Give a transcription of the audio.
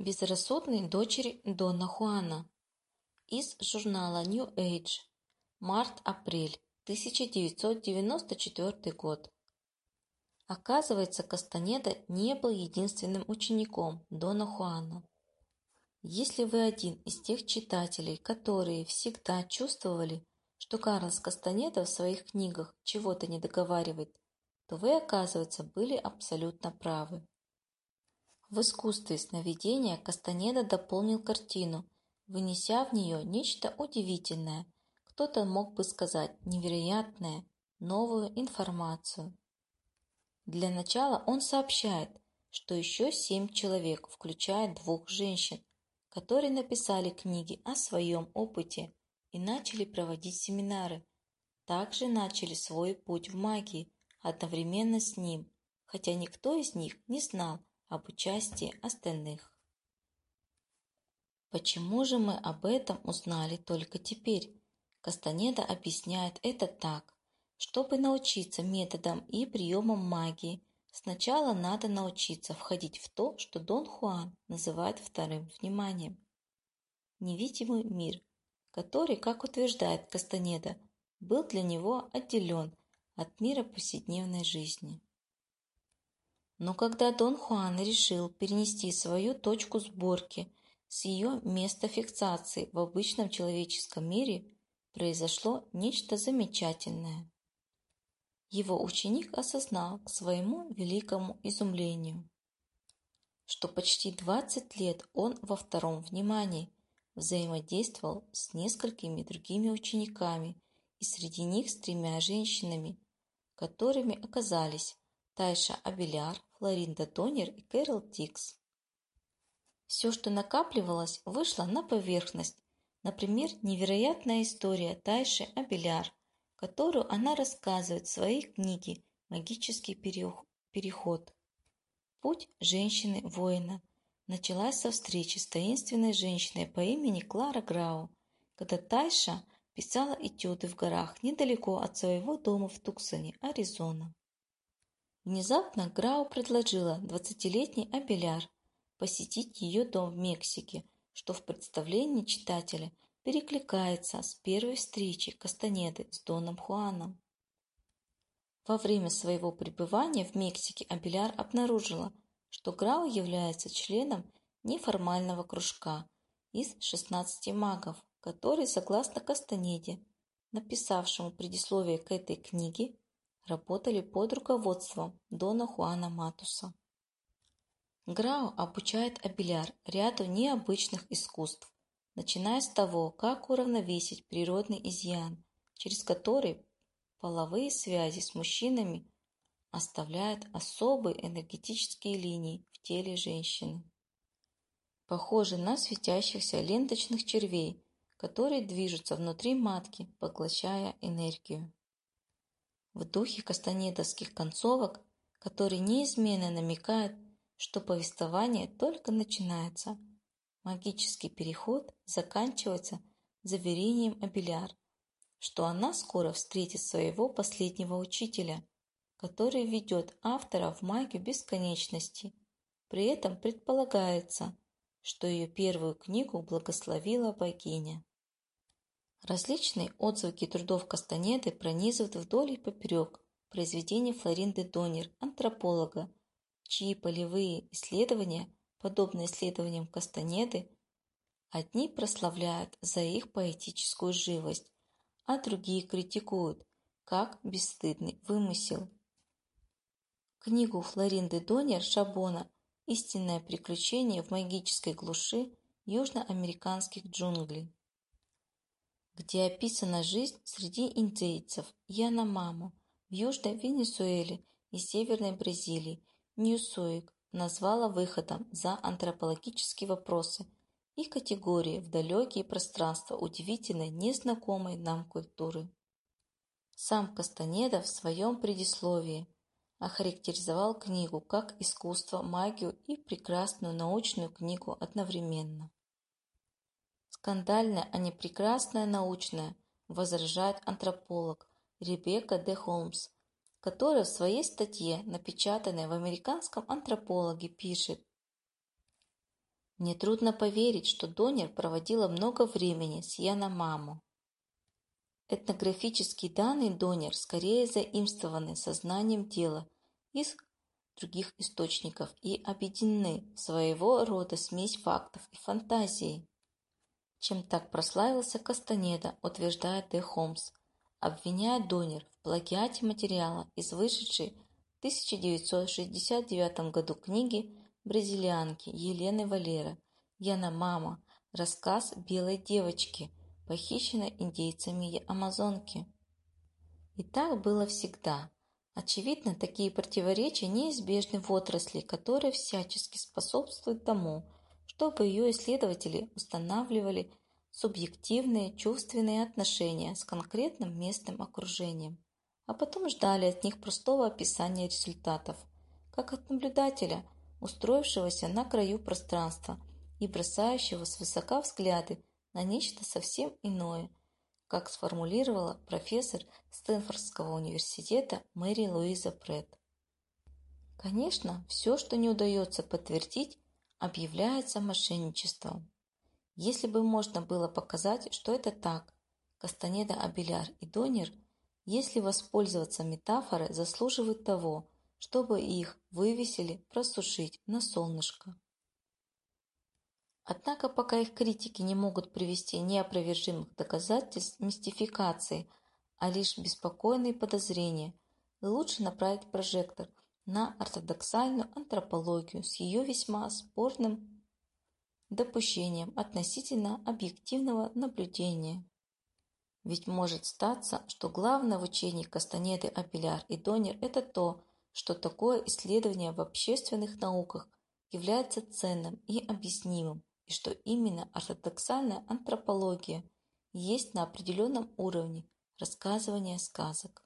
Безрассудные дочери Дона Хуана. Из журнала New Age. Март-апрель 1994 год. Оказывается, Кастанеда не был единственным учеником Дона Хуана. Если вы один из тех читателей, которые всегда чувствовали, что Карлос Кастанеда в своих книгах чего-то не договаривает, то вы, оказывается, были абсолютно правы. В искусстве сновидения Кастанеда дополнил картину, вынеся в нее нечто удивительное, кто-то мог бы сказать невероятное, новую информацию. Для начала он сообщает, что еще семь человек, включая двух женщин, которые написали книги о своем опыте и начали проводить семинары, также начали свой путь в магии одновременно с ним, хотя никто из них не знал, об участии остальных. Почему же мы об этом узнали только теперь? Кастанеда объясняет это так. Чтобы научиться методам и приемам магии, сначала надо научиться входить в то, что Дон Хуан называет вторым вниманием. Невидимый мир, который, как утверждает Кастанеда, был для него отделен от мира повседневной жизни. Но когда Дон Хуан решил перенести свою точку сборки с ее места фиксации в обычном человеческом мире, произошло нечто замечательное. Его ученик осознал к своему великому изумлению, что почти 20 лет он во втором внимании взаимодействовал с несколькими другими учениками и среди них с тремя женщинами, которыми оказались Тайша Абеляр, Флоринда Тонер и Кэрол Тикс. Все, что накапливалось, вышло на поверхность. Например, невероятная история Тайши Абеляр, которую она рассказывает в своей книге «Магический переход». Путь женщины-воина началась со встречи с таинственной женщиной по имени Клара Грау, когда Тайша писала этюды в горах недалеко от своего дома в Туксоне, Аризона. Внезапно Грау предложила двадцатилетней Абеляр посетить ее дом в Мексике, что в представлении читателя перекликается с первой встречи Кастанеды с Доном Хуаном. Во время своего пребывания в Мексике Абеляр обнаружила, что Грау является членом неформального кружка из 16 магов, который, согласно Кастанеде, написавшему предисловие к этой книге, работали под руководством Дона Хуана Матуса. Грау обучает Абеляр ряду необычных искусств, начиная с того, как уравновесить природный изъян, через который половые связи с мужчинами оставляют особые энергетические линии в теле женщины. Похожи на светящихся ленточных червей, которые движутся внутри матки, поглощая энергию в духе кастанедовских концовок, которые неизменно намекают, что повествование только начинается. Магический переход заканчивается заверением Абеляр, что она скоро встретит своего последнего учителя, который ведет автора в магию бесконечности. При этом предполагается, что ее первую книгу благословила богиня. Различные отзвуки трудов Кастанеды пронизывают вдоль и поперек произведения Флоринды Донер, антрополога, чьи полевые исследования, подобные исследованиям Кастанеды, одни прославляют за их поэтическую живость, а другие критикуют, как бесстыдный вымысел. Книгу Флоринды Донер Шабона «Истинное приключение в магической глуши южноамериканских джунглей» где описана жизнь среди индейцев Яномаму в Южной Венесуэле и Северной Бразилии, Ньюсуик назвала выходом за антропологические вопросы и категории в далекие пространства удивительной незнакомой нам культуры. Сам Кастанеда в своем предисловии охарактеризовал книгу как искусство, магию и прекрасную научную книгу одновременно. Скандальное, а не прекрасное научное, возражает антрополог Ребекка де Холмс, которая в своей статье, напечатанной в американском антропологе, пишет Мне трудно поверить, что Донер проводила много времени с Яномамо. Этнографические данные Донер скорее заимствованы сознанием дела из других источников и объединены в своего рода смесь фактов и фантазии. Чем так прославился Кастанеда, утверждает Де Холмс, обвиняя Донер в плагиате материала из вышедшей в 1969 году книги бразильянки Елены Валера «Яна мама. Рассказ белой девочки, похищенной индейцами Амазонки». И так было всегда. Очевидно, такие противоречия неизбежны в отрасли, которая всячески способствует тому, чтобы ее исследователи устанавливали субъективные чувственные отношения с конкретным местным окружением, а потом ждали от них простого описания результатов, как от наблюдателя, устроившегося на краю пространства и бросающего свысока взгляды на нечто совсем иное, как сформулировала профессор Стэнфордского университета Мэри Луиза Пред. Конечно, все, что не удается подтвердить, объявляется мошенничеством. Если бы можно было показать, что это так, Кастанеда Абеляр и Донер, если воспользоваться метафорой, заслуживают того, чтобы их вывесили просушить на солнышко. Однако пока их критики не могут привести неопровержимых доказательств мистификации, а лишь беспокойные подозрения, лучше направить прожектор на ортодоксальную антропологию с ее весьма спорным допущением относительно объективного наблюдения. Ведь может статься, что главное в учении Кастанеды, Апеляр и Донер – это то, что такое исследование в общественных науках является ценным и объяснимым, и что именно ортодоксальная антропология есть на определенном уровне рассказывания сказок.